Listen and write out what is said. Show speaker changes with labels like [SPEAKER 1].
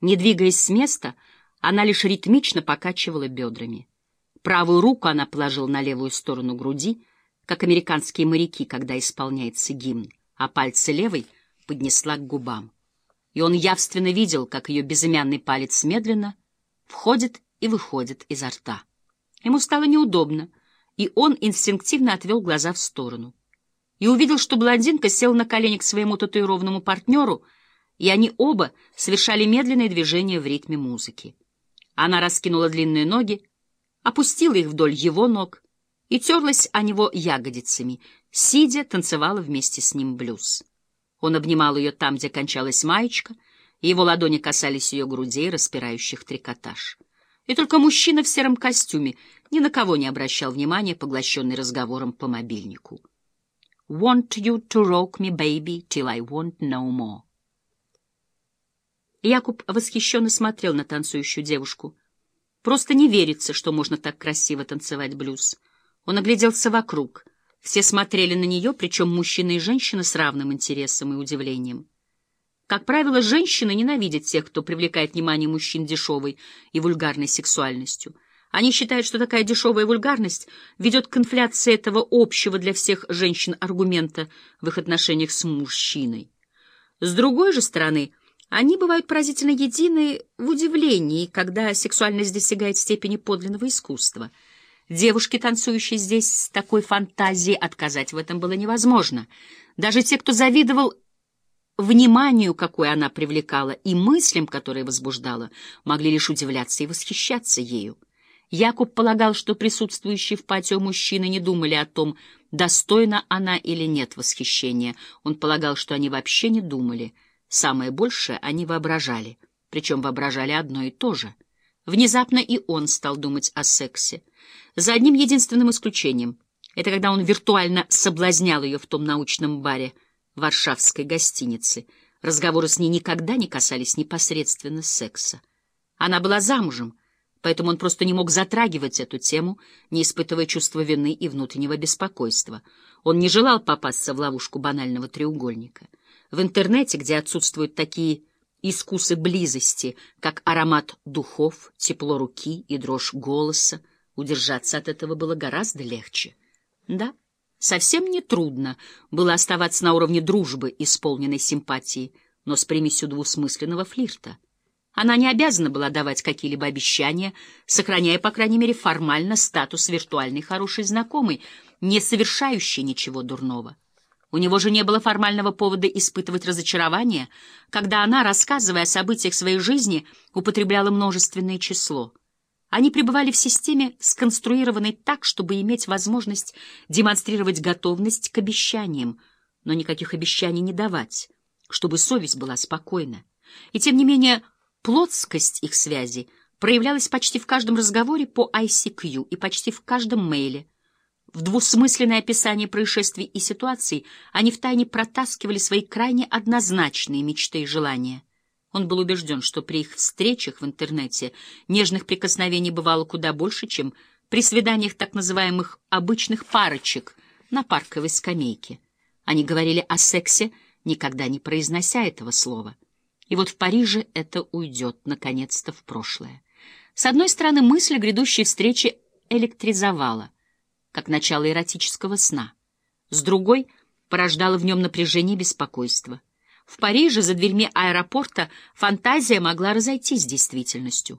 [SPEAKER 1] Не двигаясь с места, она лишь ритмично покачивала бедрами. Правую руку она положила на левую сторону груди, как американские моряки, когда исполняется гимн, а пальцы левой поднесла к губам. И он явственно видел, как ее безымянный палец медленно входит и выходит изо рта. Ему стало неудобно, и он инстинктивно отвел глаза в сторону. И увидел, что блондинка села на колени к своему татуированному партнеру, и они оба совершали медленные движения в ритме музыки. Она раскинула длинные ноги, опустила их вдоль его ног и терлась о него ягодицами, сидя, танцевала вместе с ним блюз. Он обнимал ее там, где кончалась маечка, и его ладони касались ее грудей, распирающих трикотаж. И только мужчина в сером костюме ни на кого не обращал внимания, поглощенный разговором по мобильнику. «Want you to rock me, baby, till I want no more». Якуб восхищенно смотрел на танцующую девушку. Просто не верится, что можно так красиво танцевать блюз. Он огляделся вокруг. Все смотрели на нее, причем мужчина и женщина с равным интересом и удивлением. Как правило, женщины ненавидят тех, кто привлекает внимание мужчин дешевой и вульгарной сексуальностью. Они считают, что такая дешевая вульгарность ведет к инфляции этого общего для всех женщин аргумента в их отношениях с мужчиной. С другой же стороны, они бывают поразительно едины в удивлении, когда сексуальность достигает степени подлинного искусства. Девушки, танцующие здесь с такой фантазией, отказать в этом было невозможно. Даже те, кто завидовал вниманию, какое она привлекала, и мыслям, которые возбуждала, могли лишь удивляться и восхищаться ею. Якуб полагал, что присутствующие в патио мужчины не думали о том, достойна она или нет восхищения. Он полагал, что они вообще не думали. Самое большее они воображали, причем воображали одно и то же. Внезапно и он стал думать о сексе. За одним единственным исключением. Это когда он виртуально соблазнял ее в том научном баре, варшавской гостиницы. Разговоры с ней никогда не касались непосредственно секса. Она была замужем, поэтому он просто не мог затрагивать эту тему, не испытывая чувства вины и внутреннего беспокойства. Он не желал попасться в ловушку банального треугольника. В интернете, где отсутствуют такие искусы близости, как аромат духов, тепло руки и дрожь голоса, удержаться от этого было гораздо легче. Да. Совсем не трудно было оставаться на уровне дружбы, исполненной симпатии, но с примесью двусмысленного флирта. Она не обязана была давать какие-либо обещания, сохраняя, по крайней мере, формально статус виртуальной хорошей знакомой, не совершающей ничего дурного. У него же не было формального повода испытывать разочарование, когда она, рассказывая о событиях своей жизни, употребляла множественное число — они пребывали в системе, сконструированной так, чтобы иметь возможность демонстрировать готовность к обещаниям, но никаких обещаний не давать, чтобы совесть была спокойна. И тем не менее, плотскость их связи проявлялась почти в каждом разговоре по ICQ и почти в каждом мейле. В двусмысленное описание происшествий и ситуаций они втайне протаскивали свои крайне однозначные мечты и желания. Он был убежден, что при их встречах в интернете нежных прикосновений бывало куда больше, чем при свиданиях так называемых «обычных парочек» на парковой скамейке. Они говорили о сексе, никогда не произнося этого слова. И вот в Париже это уйдет, наконец-то, в прошлое. С одной стороны, мысль о грядущей встрече электризовала, как начало эротического сна. С другой — порождала в нем напряжение и беспокойство. В Париже, за дверьми аэропорта, фантазия могла разойтись с действительностью.